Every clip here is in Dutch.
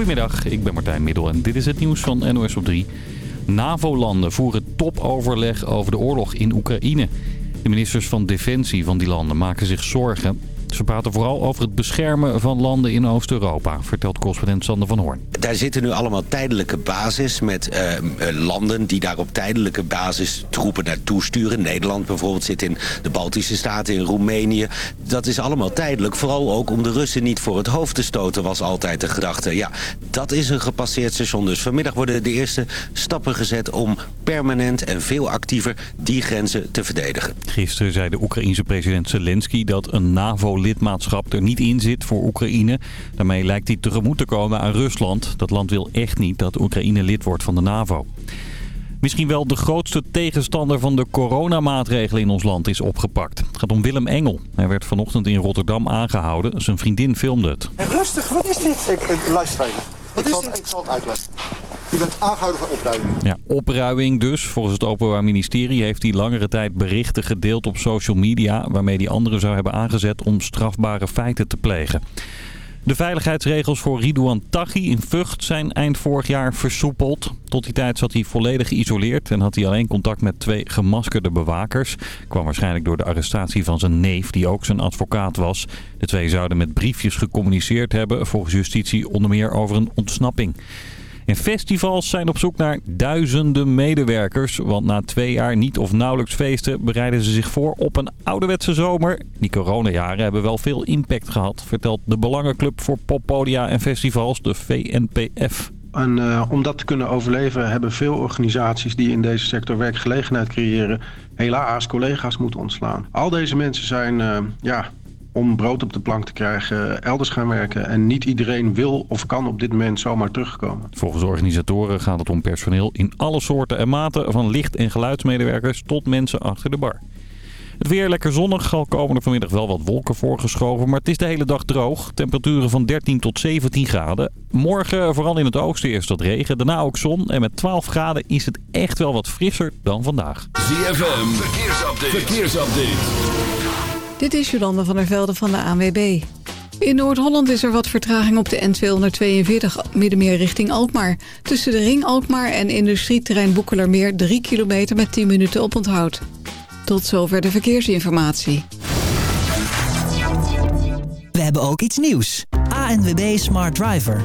Goedemiddag, ik ben Martijn Middel en dit is het nieuws van NOS op 3. NAVO-landen voeren topoverleg over de oorlog in Oekraïne. De ministers van Defensie van die landen maken zich zorgen. Ze praten vooral over het beschermen van landen in Oost-Europa, vertelt correspondent Sander van Hoorn. Daar zitten nu allemaal tijdelijke basis met uh, landen die daar op tijdelijke basis troepen naartoe sturen. Nederland bijvoorbeeld zit in de Baltische Staten, in Roemenië. Dat is allemaal tijdelijk, vooral ook om de Russen niet voor het hoofd te stoten was altijd de gedachte. Ja, dat is een gepasseerd station. Dus vanmiddag worden de eerste stappen gezet om permanent en veel actiever die grenzen te verdedigen. Gisteren zei de Oekraïense president Zelensky dat een NAVO-lidmaatschap er niet in zit voor Oekraïne. Daarmee lijkt hij tegemoet te komen aan Rusland. Dat land wil echt niet dat Oekraïne lid wordt van de NAVO. Misschien wel de grootste tegenstander van de coronamaatregelen in ons land is opgepakt. Het gaat om Willem Engel. Hij werd vanochtend in Rotterdam aangehouden. Zijn vriendin filmde het. Rustig, wat is dit? Ik, ik luister even. Wat ik, is zal, dit? ik zal het uitleggen. Je bent aangehouden voor opruiming. Ja, opruiming dus. Volgens het Openbaar Ministerie heeft hij langere tijd berichten gedeeld op social media... waarmee hij anderen zou hebben aangezet om strafbare feiten te plegen. De veiligheidsregels voor Ridouan Taghi in Vught zijn eind vorig jaar versoepeld. Tot die tijd zat hij volledig geïsoleerd en had hij alleen contact met twee gemaskerde bewakers. Kwam waarschijnlijk door de arrestatie van zijn neef, die ook zijn advocaat was. De twee zouden met briefjes gecommuniceerd hebben, volgens justitie onder meer over een ontsnapping. En festivals zijn op zoek naar duizenden medewerkers. Want na twee jaar niet of nauwelijks feesten bereiden ze zich voor op een ouderwetse zomer. Die coronajaren hebben wel veel impact gehad, vertelt de Belangenclub voor Poppodia en Festivals, de VNPF. En uh, om dat te kunnen overleven hebben veel organisaties die in deze sector werkgelegenheid creëren... helaas collega's moeten ontslaan. Al deze mensen zijn uh, ja, om brood op de plank te krijgen elders gaan werken. En niet iedereen wil of kan op dit moment zomaar terugkomen. Volgens organisatoren gaat het om personeel in alle soorten en maten... van licht- en geluidsmedewerkers tot mensen achter de bar. Het weer lekker zonnig, al komen er vanmiddag wel wat wolken voorgeschoven. Maar het is de hele dag droog. Temperaturen van 13 tot 17 graden. Morgen, vooral in het oosten, eerst wat regen. Daarna ook zon. En met 12 graden is het echt wel wat frisser dan vandaag. ZFM, verkeersupdate. verkeersupdate. Dit is Jolanda van der Velde van de ANWB. In Noord-Holland is er wat vertraging op de N242 middenmeer richting Alkmaar. Tussen de ring Alkmaar en industrieterrein Boekelermeer 3 kilometer met 10 minuten oponthoud. Tot zover de verkeersinformatie. We hebben ook iets nieuws. ANWB Smart Driver.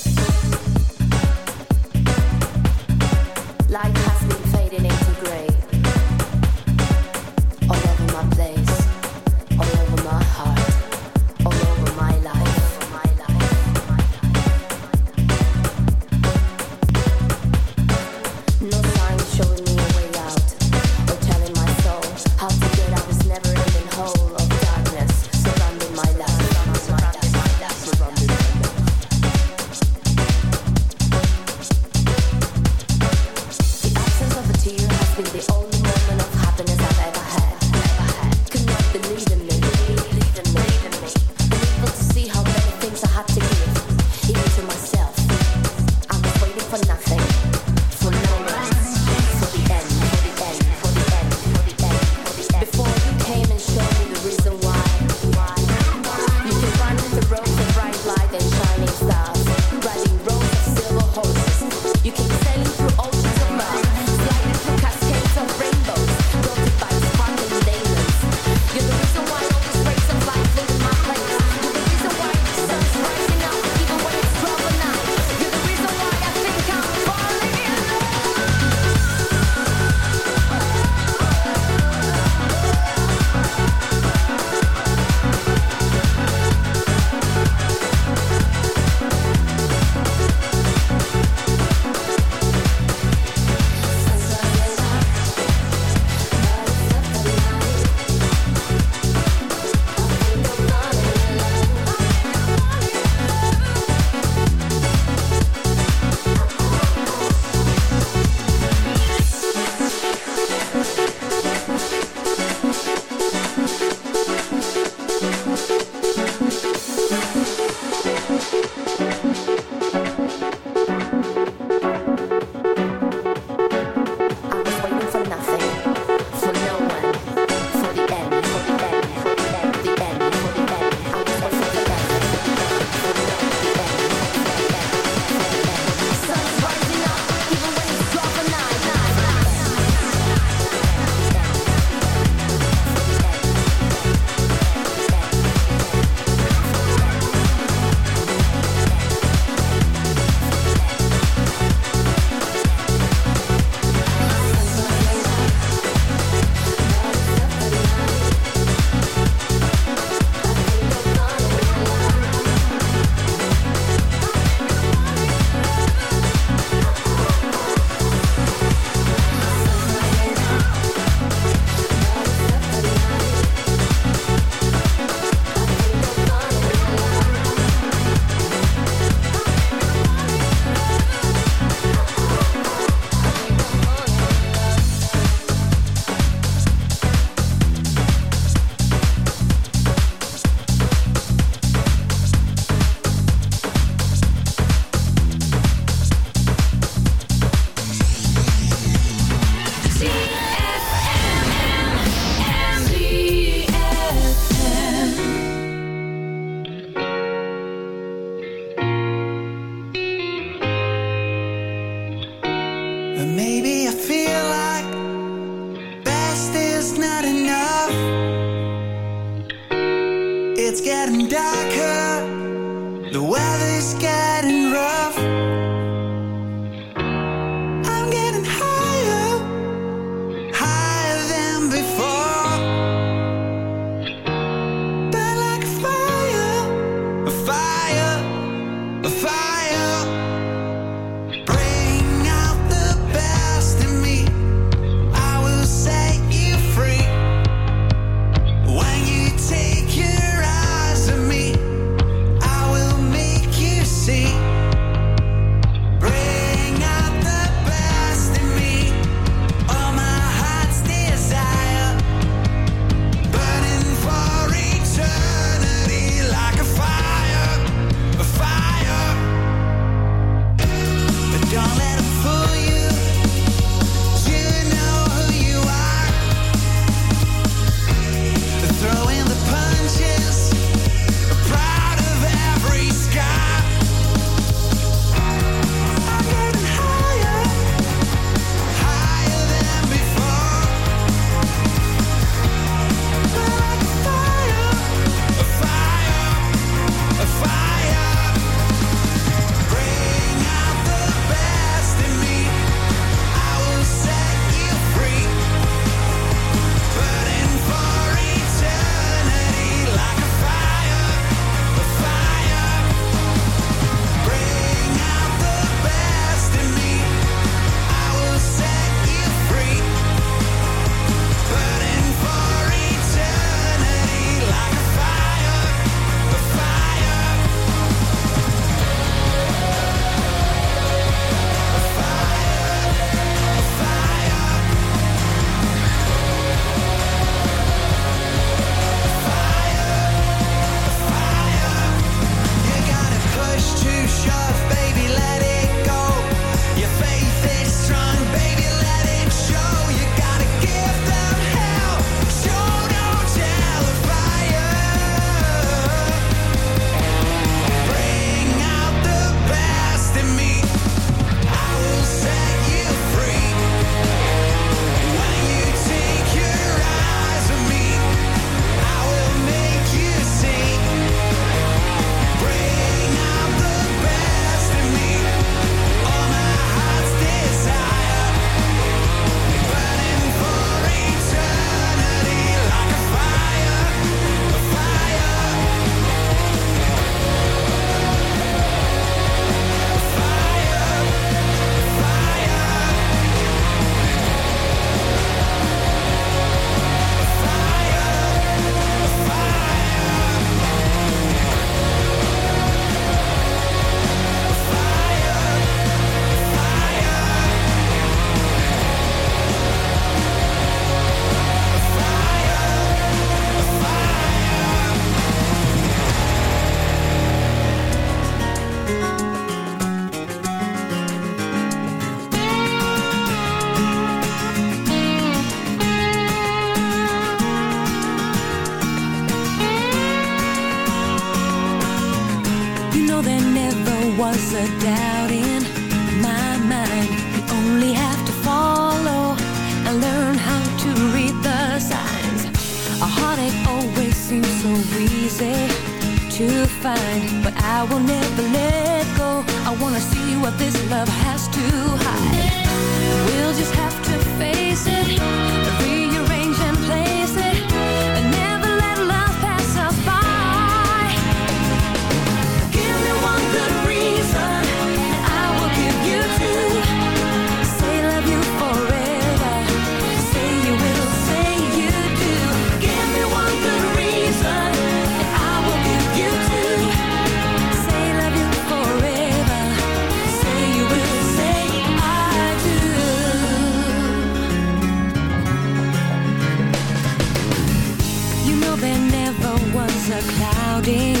crowding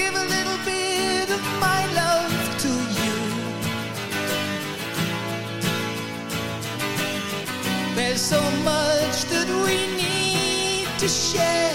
give a little bit of my love to you. There's so much that we need to share.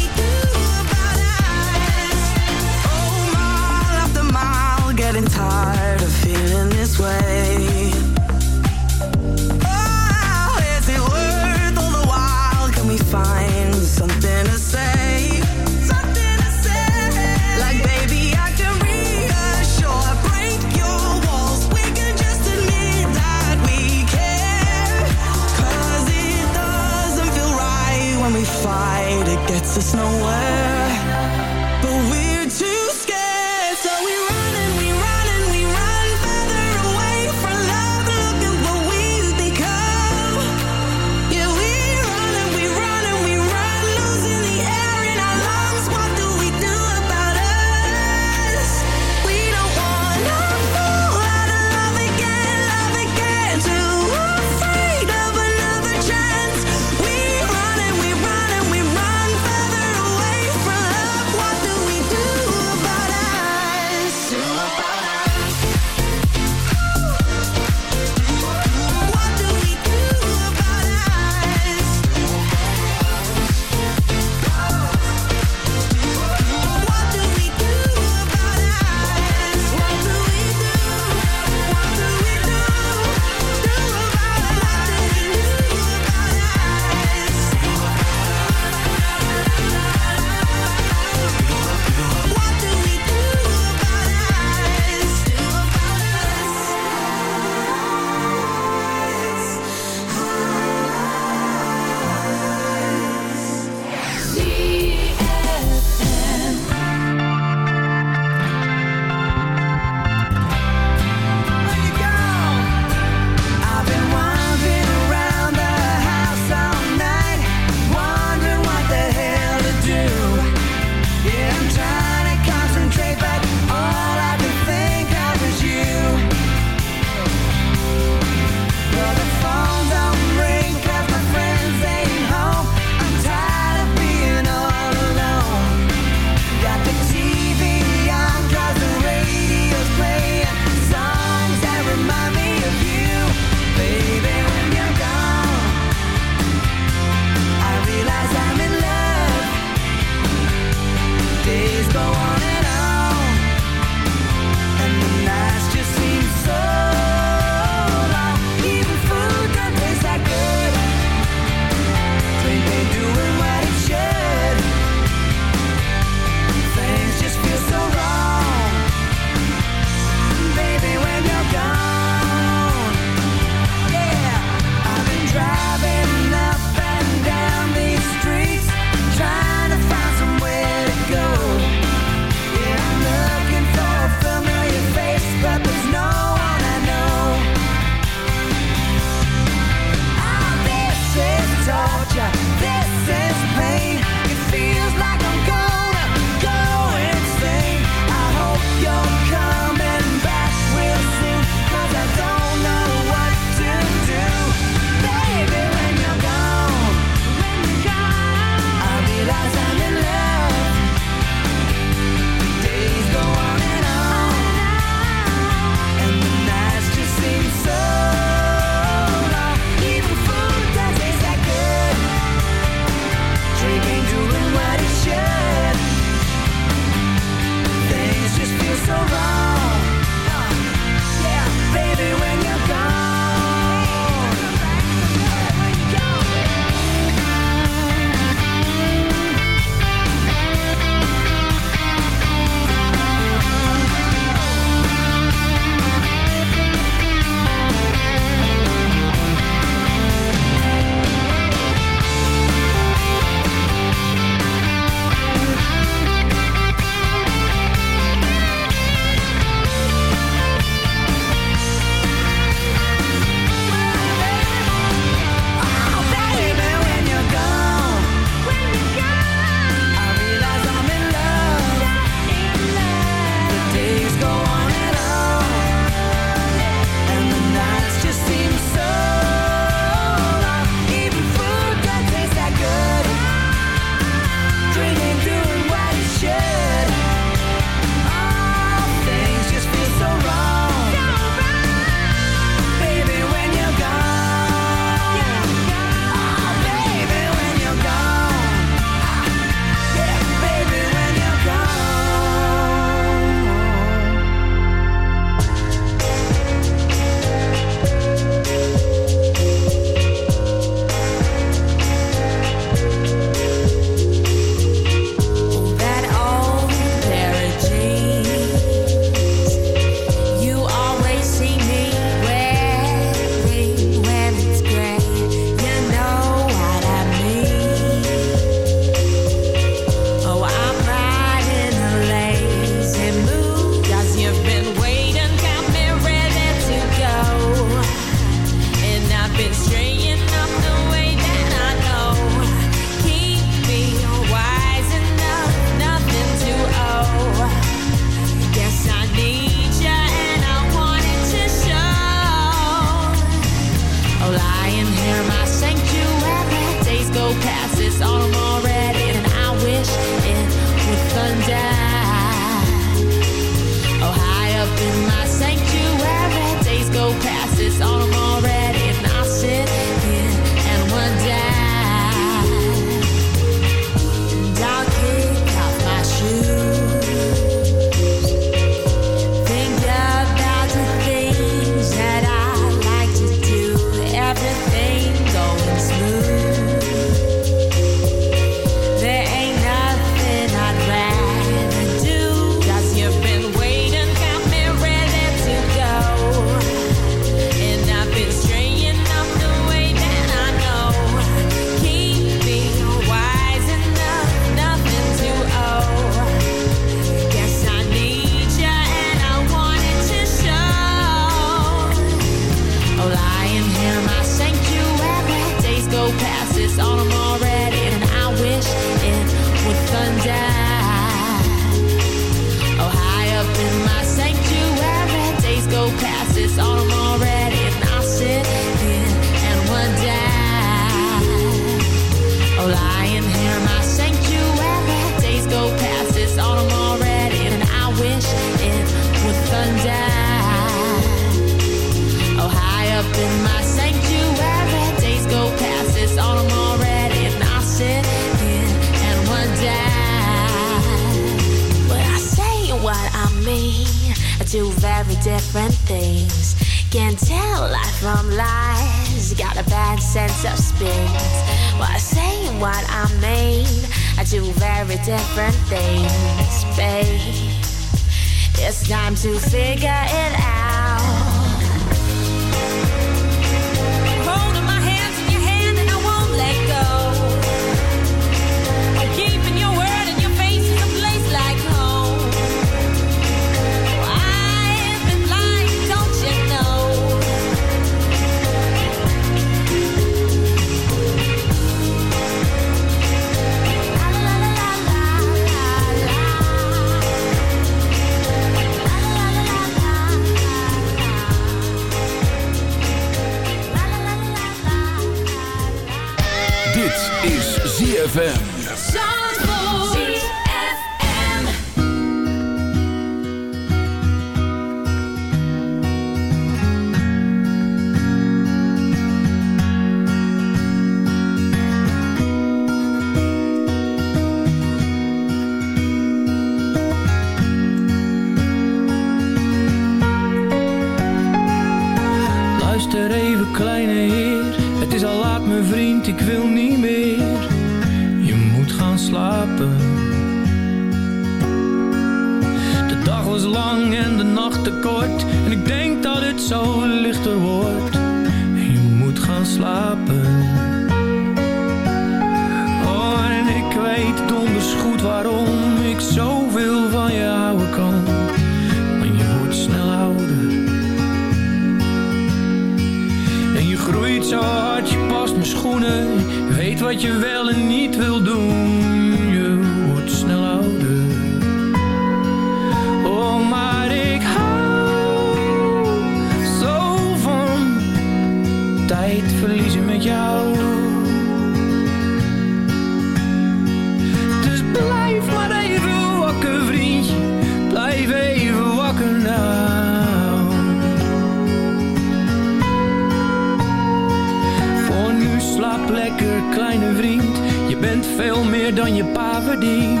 lekker, kleine vriend. Je bent veel meer dan je pa verdient.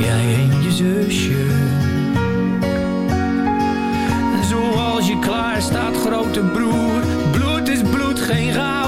Jij en je zusje. Zoals je klaar staat, grote broer. Bloed is bloed, geen goud.